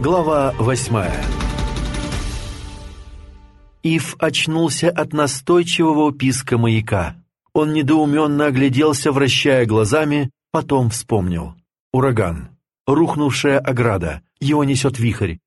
Глава восьмая Ив очнулся от настойчивого писка маяка. Он недоуменно огляделся, вращая глазами, потом вспомнил. Ураган. Рухнувшая ограда. Его несет вихрь.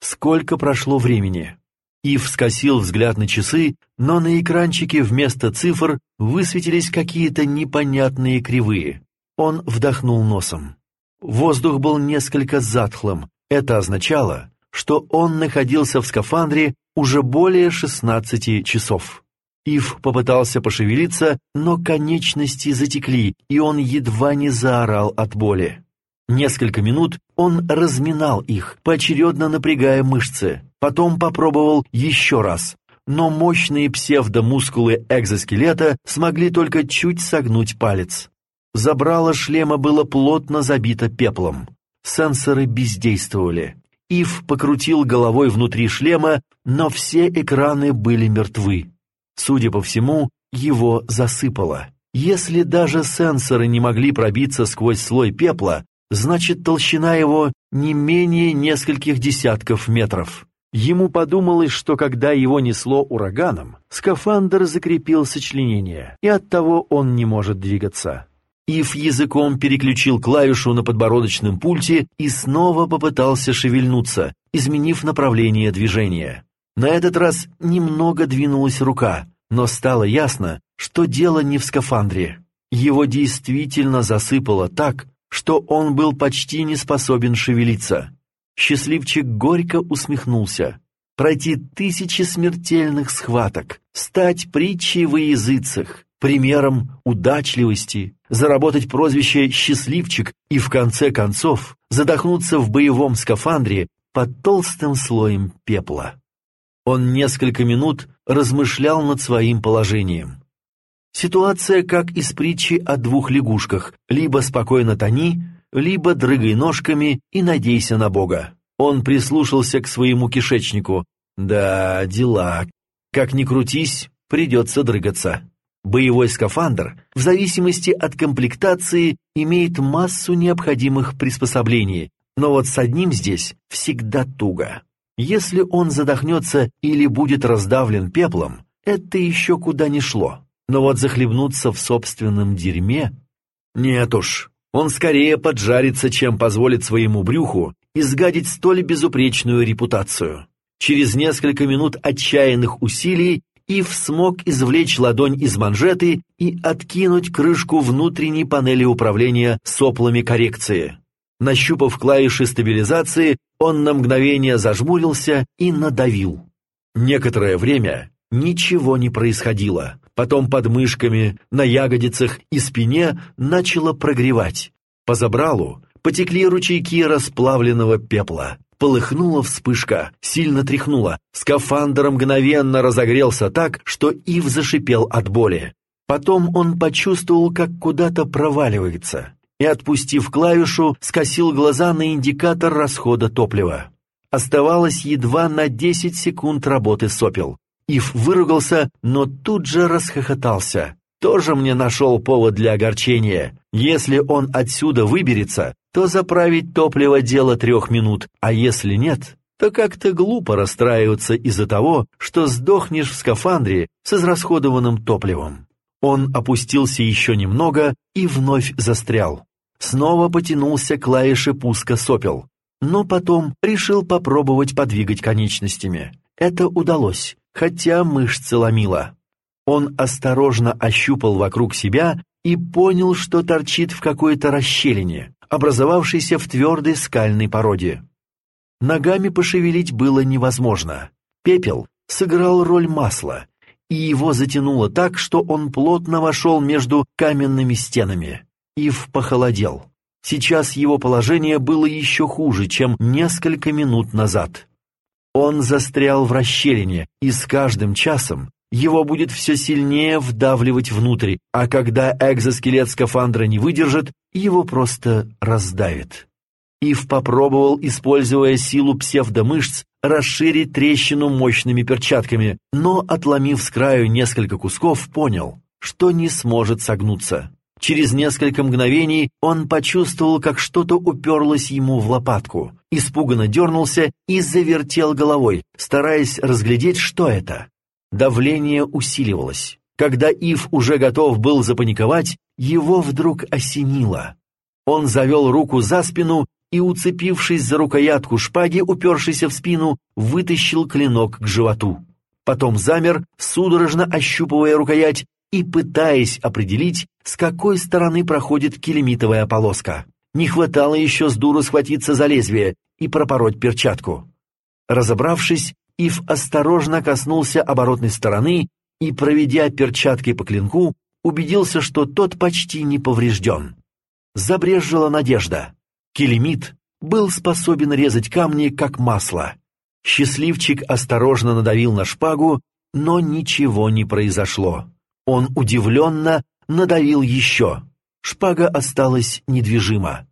Сколько прошло времени? Ив скосил взгляд на часы, но на экранчике вместо цифр высветились какие-то непонятные кривые. Он вдохнул носом. Воздух был несколько затхлым. Это означало, что он находился в скафандре уже более 16 часов. Ив попытался пошевелиться, но конечности затекли, и он едва не заорал от боли. Несколько минут он разминал их, поочередно напрягая мышцы. Потом попробовал еще раз, но мощные псевдомускулы экзоскелета смогли только чуть согнуть палец. Забрало шлема было плотно забито пеплом. Сенсоры бездействовали. Ив покрутил головой внутри шлема, но все экраны были мертвы. Судя по всему, его засыпало. Если даже сенсоры не могли пробиться сквозь слой пепла, значит толщина его не менее нескольких десятков метров. Ему подумалось, что когда его несло ураганом, скафандр закрепил сочленение, и оттого он не может двигаться. Ив языком переключил клавишу на подбородочном пульте и снова попытался шевельнуться, изменив направление движения. На этот раз немного двинулась рука, но стало ясно, что дело не в скафандре. Его действительно засыпало так, что он был почти не способен шевелиться. Счастливчик горько усмехнулся. Пройти тысячи смертельных схваток, стать притчей во языцах, примером удачливости, заработать прозвище «счастливчик» и, в конце концов, задохнуться в боевом скафандре под толстым слоем пепла. Он несколько минут размышлял над своим положением. Ситуация как из притчи о двух лягушках, либо спокойно тони, либо дрыгай ножками и надейся на Бога. Он прислушался к своему кишечнику. Да, дела. Как ни крутись, придется дрыгаться. Боевой скафандр, в зависимости от комплектации, имеет массу необходимых приспособлений, но вот с одним здесь всегда туго. Если он задохнется или будет раздавлен пеплом, это еще куда ни шло. Но вот захлебнуться в собственном дерьме? Нет уж, он скорее поджарится, чем позволит своему брюху изгадить столь безупречную репутацию. Через несколько минут отчаянных усилий Ив смог извлечь ладонь из манжеты и откинуть крышку внутренней панели управления соплами коррекции. Нащупав клавиши стабилизации, он на мгновение зажмурился и надавил. Некоторое время ничего не происходило. Потом под мышками, на ягодицах и спине начало прогревать. По забралу потекли ручейки расплавленного пепла. Полыхнула вспышка, сильно тряхнула. Скафандр мгновенно разогрелся так, что Ив зашипел от боли. Потом он почувствовал, как куда-то проваливается, и, отпустив клавишу, скосил глаза на индикатор расхода топлива. Оставалось едва на 10 секунд работы сопел. Ив выругался, но тут же расхохотался. Тоже мне нашел повод для огорчения. Если он отсюда выберется, то заправить топливо дело трех минут, а если нет, то как-то глупо расстраиваться из-за того, что сдохнешь в скафандре с израсходованным топливом. Он опустился еще немного и вновь застрял. Снова потянулся к клавише пуска сопел, но потом решил попробовать подвигать конечностями. Это удалось, хотя мышцы ломило. Он осторожно ощупал вокруг себя и понял, что торчит в какой-то расщелине образовавшийся в твердой скальной породе. Ногами пошевелить было невозможно. Пепел сыграл роль масла, и его затянуло так, что он плотно вошел между каменными стенами. Ив похолодел. Сейчас его положение было еще хуже, чем несколько минут назад. Он застрял в расщелине, и с каждым часом его будет все сильнее вдавливать внутрь, а когда экзоскелет скафандра не выдержит, его просто раздавит. Ив попробовал, используя силу псевдомышц, расширить трещину мощными перчатками, но, отломив с краю несколько кусков, понял, что не сможет согнуться. Через несколько мгновений он почувствовал, как что-то уперлось ему в лопатку, испуганно дернулся и завертел головой, стараясь разглядеть, что это. Давление усиливалось. Когда Ив уже готов был запаниковать, его вдруг осенило. Он завел руку за спину и, уцепившись за рукоятку шпаги, упершийся в спину, вытащил клинок к животу. Потом замер, судорожно ощупывая рукоять и пытаясь определить, с какой стороны проходит килемитовая полоска. Не хватало еще с дуру схватиться за лезвие и пропороть перчатку. Разобравшись, Ив осторожно коснулся оборотной стороны и, проведя перчаткой по клинку, убедился, что тот почти не поврежден. Забрежжила надежда. Келемит был способен резать камни, как масло. Счастливчик осторожно надавил на шпагу, но ничего не произошло. Он удивленно надавил еще. Шпага осталась недвижима.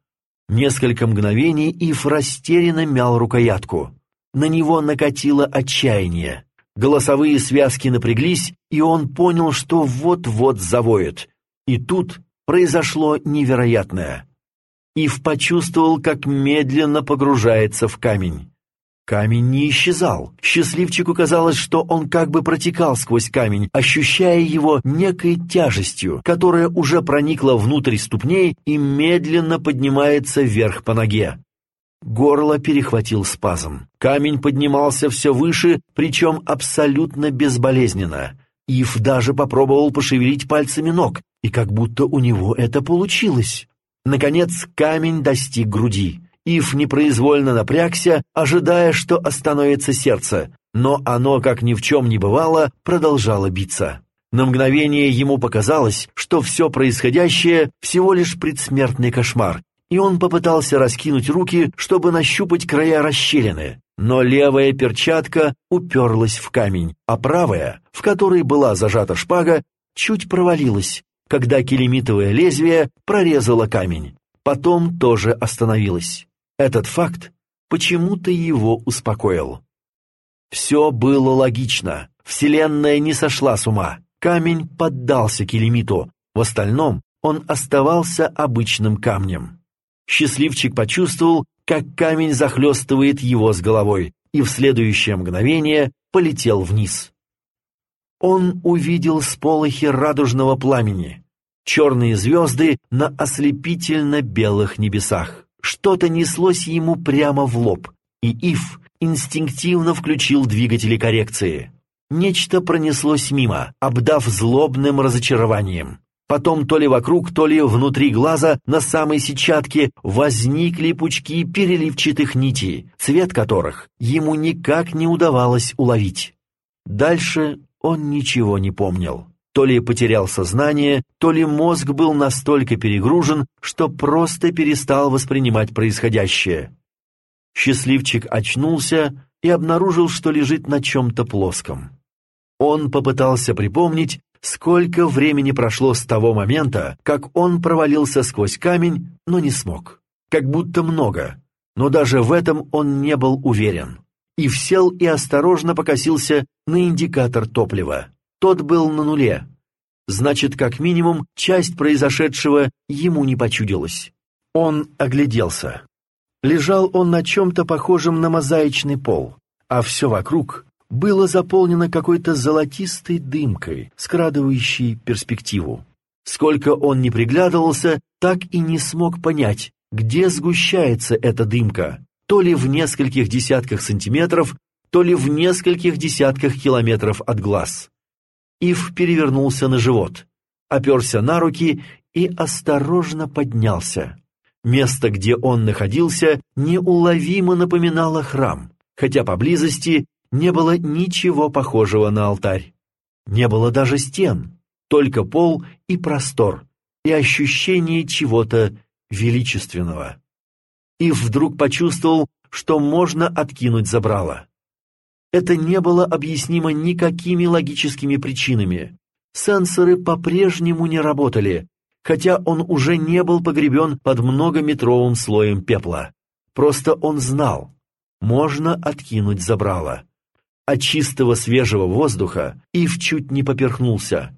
Несколько мгновений Ив растерянно мял рукоятку. На него накатило отчаяние. Голосовые связки напряглись, и он понял, что вот-вот завоет. И тут произошло невероятное. Ив почувствовал, как медленно погружается в камень. Камень не исчезал. Счастливчику казалось, что он как бы протекал сквозь камень, ощущая его некой тяжестью, которая уже проникла внутрь ступней и медленно поднимается вверх по ноге. Горло перехватил спазм. Камень поднимался все выше, причем абсолютно безболезненно. Ив даже попробовал пошевелить пальцами ног, и как будто у него это получилось. Наконец камень достиг груди. Ив непроизвольно напрягся, ожидая, что остановится сердце, но оно, как ни в чем не бывало, продолжало биться. На мгновение ему показалось, что все происходящее всего лишь предсмертный кошмар, и он попытался раскинуть руки, чтобы нащупать края расщелины. Но левая перчатка уперлась в камень, а правая, в которой была зажата шпага, чуть провалилась, когда килемитовое лезвие прорезало камень. Потом тоже остановилась. Этот факт почему-то его успокоил. Все было логично. Вселенная не сошла с ума. Камень поддался килемиту. В остальном он оставался обычным камнем. Счастливчик почувствовал, как камень захлестывает его с головой, и в следующее мгновение полетел вниз. Он увидел сполохи радужного пламени, черные звезды на ослепительно-белых небесах. Что-то неслось ему прямо в лоб, и Ив инстинктивно включил двигатели коррекции. Нечто пронеслось мимо, обдав злобным разочарованием. Потом то ли вокруг, то ли внутри глаза на самой сетчатке возникли пучки переливчатых нитей, цвет которых ему никак не удавалось уловить. Дальше он ничего не помнил. То ли потерял сознание, то ли мозг был настолько перегружен, что просто перестал воспринимать происходящее. Счастливчик очнулся и обнаружил, что лежит на чем-то плоском. Он попытался припомнить, Сколько времени прошло с того момента, как он провалился сквозь камень, но не смог. Как будто много, но даже в этом он не был уверен. И сел и осторожно покосился на индикатор топлива. Тот был на нуле. Значит, как минимум, часть произошедшего ему не почудилась. Он огляделся. Лежал он на чем-то похожем на мозаичный пол, а все вокруг было заполнено какой-то золотистой дымкой, скрадывающей перспективу. Сколько он не приглядывался, так и не смог понять, где сгущается эта дымка, то ли в нескольких десятках сантиметров, то ли в нескольких десятках километров от глаз. Ив перевернулся на живот, оперся на руки и осторожно поднялся. Место, где он находился, неуловимо напоминало храм, хотя поблизости не было ничего похожего на алтарь. Не было даже стен, только пол и простор, и ощущение чего-то величественного. И вдруг почувствовал, что можно откинуть забрало. Это не было объяснимо никакими логическими причинами. Сенсоры по-прежнему не работали, хотя он уже не был погребен под многометровым слоем пепла. Просто он знал, можно откинуть забрало от чистого свежего воздуха Ив чуть не поперхнулся.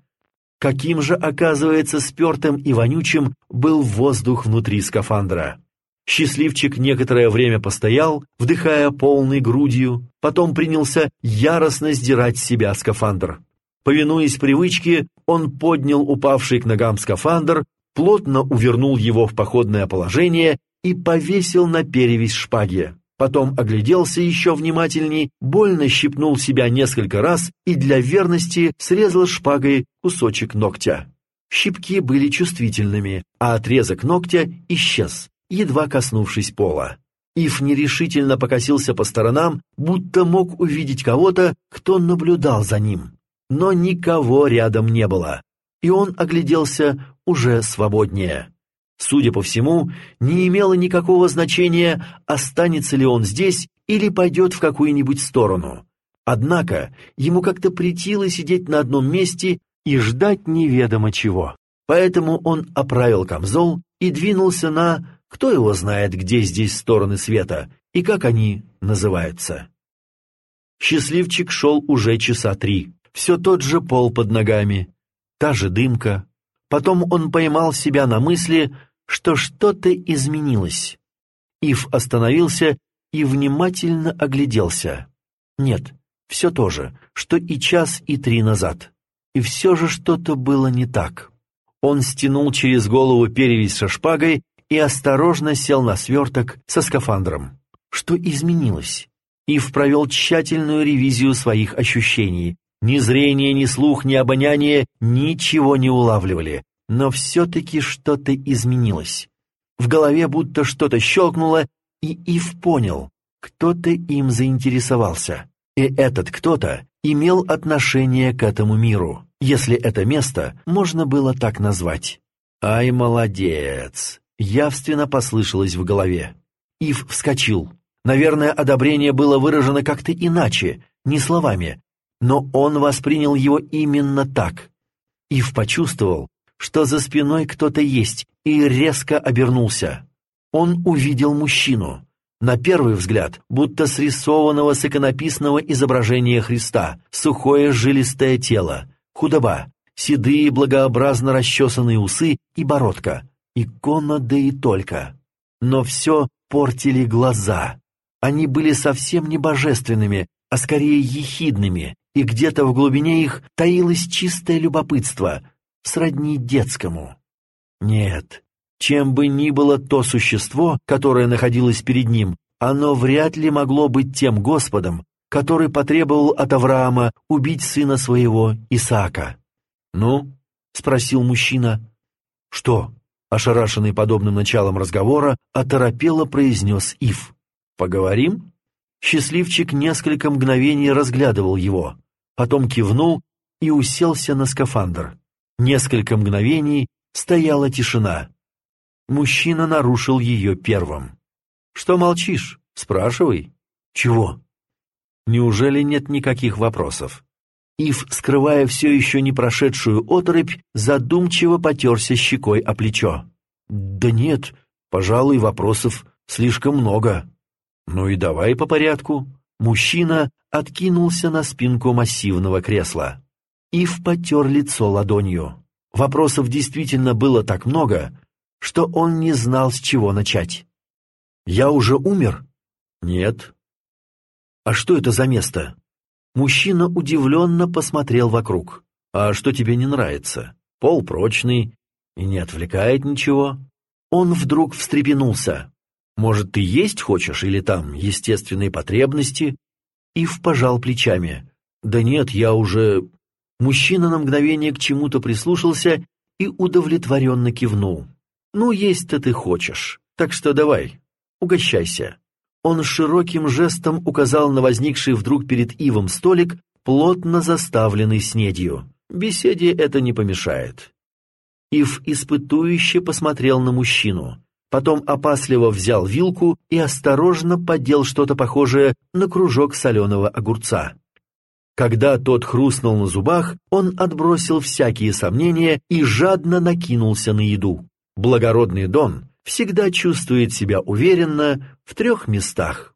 каким же, оказывается, спертым и вонючим был воздух внутри скафандра. Счастливчик некоторое время постоял, вдыхая полной грудью, потом принялся яростно сдирать с себя скафандр. Повинуясь привычке, он поднял упавший к ногам скафандр, плотно увернул его в походное положение и повесил на перевязь шпаги. Потом огляделся еще внимательней, больно щипнул себя несколько раз и для верности срезал шпагой кусочек ногтя. Щипки были чувствительными, а отрезок ногтя исчез, едва коснувшись пола. Ив нерешительно покосился по сторонам, будто мог увидеть кого-то, кто наблюдал за ним. Но никого рядом не было, и он огляделся уже свободнее. Судя по всему, не имело никакого значения, останется ли он здесь или пойдет в какую-нибудь сторону. Однако ему как-то притило сидеть на одном месте и ждать неведомо чего. Поэтому он оправил камзол и двинулся на кто его знает, где здесь стороны света и как они называются. Счастливчик шел уже часа три. Все тот же пол под ногами, та же дымка, Потом он поймал себя на мысли, что что-то изменилось. Ив остановился и внимательно огляделся. Нет, все то же, что и час, и три назад. И все же что-то было не так. Он стянул через голову перевязь со шпагой и осторожно сел на сверток со скафандром. Что изменилось? Ив провел тщательную ревизию своих ощущений, ни зрение, ни слух, ни обоняние ничего не улавливали, но все-таки что-то изменилось. В голове будто что-то щелкнуло, и Ив понял, кто-то им заинтересовался. И этот кто-то имел отношение к этому миру, если это место можно было так назвать. «Ай, молодец!» — явственно послышалось в голове. Ив вскочил. Наверное, одобрение было выражено как-то иначе, не словами, но он воспринял его именно так. Ив почувствовал, что за спиной кто-то есть, и резко обернулся. Он увидел мужчину. На первый взгляд, будто срисованного с иконописного изображения Христа, сухое жилистое тело, худоба, седые благообразно расчесанные усы и бородка. Икона да и только. Но все портили глаза. Они были совсем не божественными, а скорее ехидными, и где-то в глубине их таилось чистое любопытство, сродни детскому. Нет, чем бы ни было то существо, которое находилось перед ним, оно вряд ли могло быть тем Господом, который потребовал от Авраама убить сына своего Исаака. «Ну?» — спросил мужчина. «Что?» — ошарашенный подобным началом разговора, оторопело произнес Ив. «Поговорим?» Счастливчик несколько мгновений разглядывал его потом кивнул и уселся на скафандр. Несколько мгновений стояла тишина. Мужчина нарушил ее первым. «Что молчишь? Спрашивай». «Чего?» «Неужели нет никаких вопросов?» Ив, скрывая все еще не прошедшую оторопь, задумчиво потерся щекой о плечо. «Да нет, пожалуй, вопросов слишком много». «Ну и давай по порядку». Мужчина откинулся на спинку массивного кресла. Ив потер лицо ладонью. Вопросов действительно было так много, что он не знал, с чего начать. «Я уже умер?» «Нет». «А что это за место?» Мужчина удивленно посмотрел вокруг. «А что тебе не нравится? Пол прочный и не отвлекает ничего». Он вдруг встрепенулся. Может, ты есть хочешь или там естественные потребности?» Ив пожал плечами. «Да нет, я уже...» Мужчина на мгновение к чему-то прислушался и удовлетворенно кивнул. «Ну, есть-то ты хочешь, так что давай, угощайся». Он широким жестом указал на возникший вдруг перед Ивом столик, плотно заставленный снедью. Беседе это не помешает. Ив испытующе посмотрел на мужчину потом опасливо взял вилку и осторожно поддел что-то похожее на кружок соленого огурца. Когда тот хрустнул на зубах, он отбросил всякие сомнения и жадно накинулся на еду. Благородный Дон всегда чувствует себя уверенно в трех местах.